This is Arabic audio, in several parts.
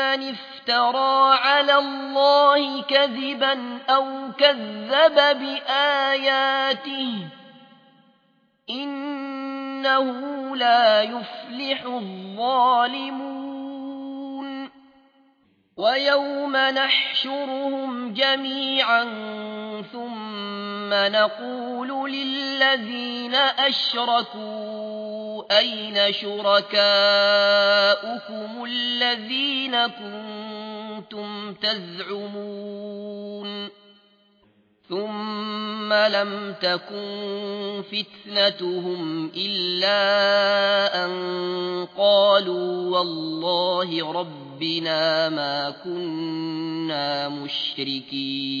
افترى على الله كذبا أو كذب بآياته إنه لا يفلح الظالمون ويوم نحشرهم جميعا ثم نقول للذين أشركوا أين شركاؤكم الذين كنتم تزعمون ثم لم تكن فتنتهم إلا أن قالوا والله ربنا ما كنا مشركين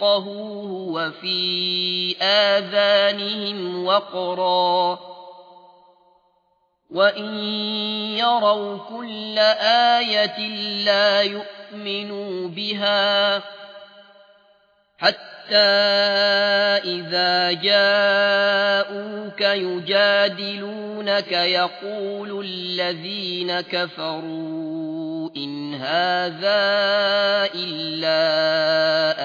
يفقهوه وفي آذانهم وقرا وإن يروا كل آية لا يؤمنوا بها حتى إذا جاءوك يجادلونك يقول الذين كفروا إن هذا إلا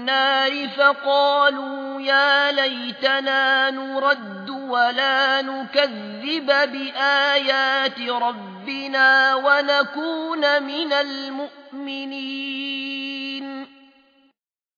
النار فقالوا يا ليتنا نرد ولا نكذب بآيات ربنا ونكون من المؤمنين.